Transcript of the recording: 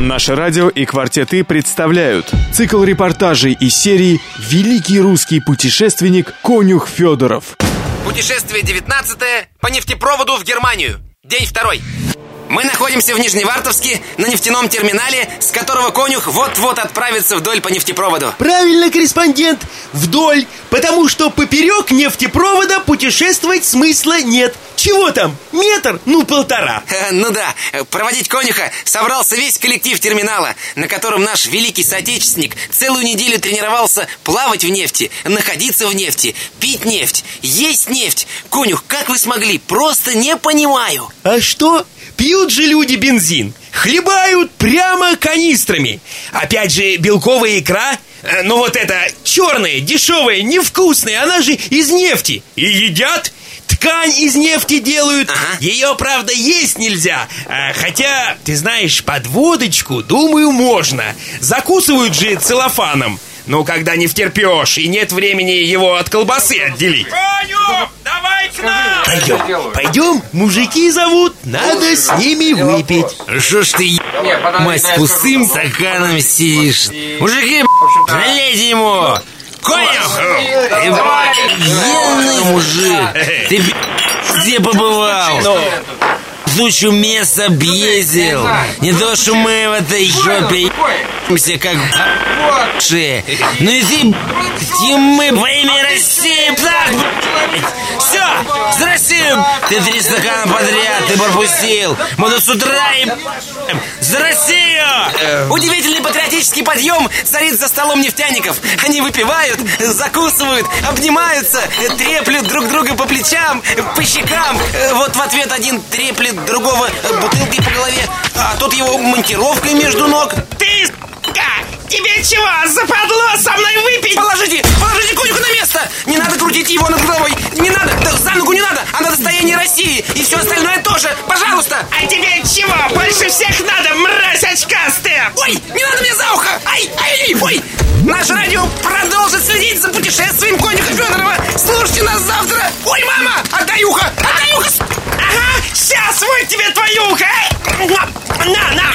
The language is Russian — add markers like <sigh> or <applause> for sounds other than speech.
Наше радио и «Квартеты» представляют цикл репортажей из серии «Великий русский путешественник Конюх Федоров». Путешествие 19 по нефтепроводу в Германию. День второй. Мы находимся в Нижневартовске на нефтяном терминале, с которого конюх вот-вот отправится вдоль по нефтепроводу. Правильно, корреспондент, вдоль, потому что поперек нефтепровода путешествовать смысла нет. Чего там? Метр? Ну, полтора. <laughs> Ну да, проводить конюха собрался весь коллектив терминала, на котором наш великий соотечественник целую неделю тренировался плавать в нефти, находиться в нефти, пить нефть, есть нефть. Конюх, как вы смогли? Просто не понимаю. А что? Пьют же люди бензин. Хлебают прямо канистрами. Опять же, белковая икра. Э, Ну вот это черная, дешевая, невкусная, она же из нефти. И едят. Ткань из нефти делают. Ага. Ее, правда, есть нельзя. А, Хотя, ты знаешь, под водочку, думаю, можно. Закусывают же целлофаном. Ну, когда не втерпешь и нет времени его от колбасы отделить. Пойдем, пойдем, мужики зовут, надо с ними выпить. Что ж ты, мать, с пустым стаканом сидишь? Мужики, налейте ему! Конюх! Ебаный мужик! Ты где побывал? Тучу мест объездил. Не то, что мы в этой жопе ебемся, как б***ши. Ну и ты, и мы во имя России, Ты три стакана подряд, ты пропустил. Мы тут с утра и за Россию! Удивительный патриотический подъем царит за столом нефтяников. Они выпивают, закусывают, обнимаются, треплют друг друга по плечам, по щекам. Вот в ответ один треплет другого бутылкой по голове, а тот его монтировкой между ног. Ты, тебе чего, западло со мной выпить? Положите, положите конюха на место! Не надо крутить его над головой! Не надо, да за ногу не надо! А на достояние России! И все остальное тоже! Пожалуйста! А тебе чего, больше всех надо, мразь очкастая? Ой, не надо мне за ухо! Ай, ай, ой! Наше радио продолжит следить за путешествием конюха Федорова! Слушайте нас завтра! Ой, мама! Отдай ухо! Отдай ухо! Ага, сейчас вот тебе твою ухо! На, на!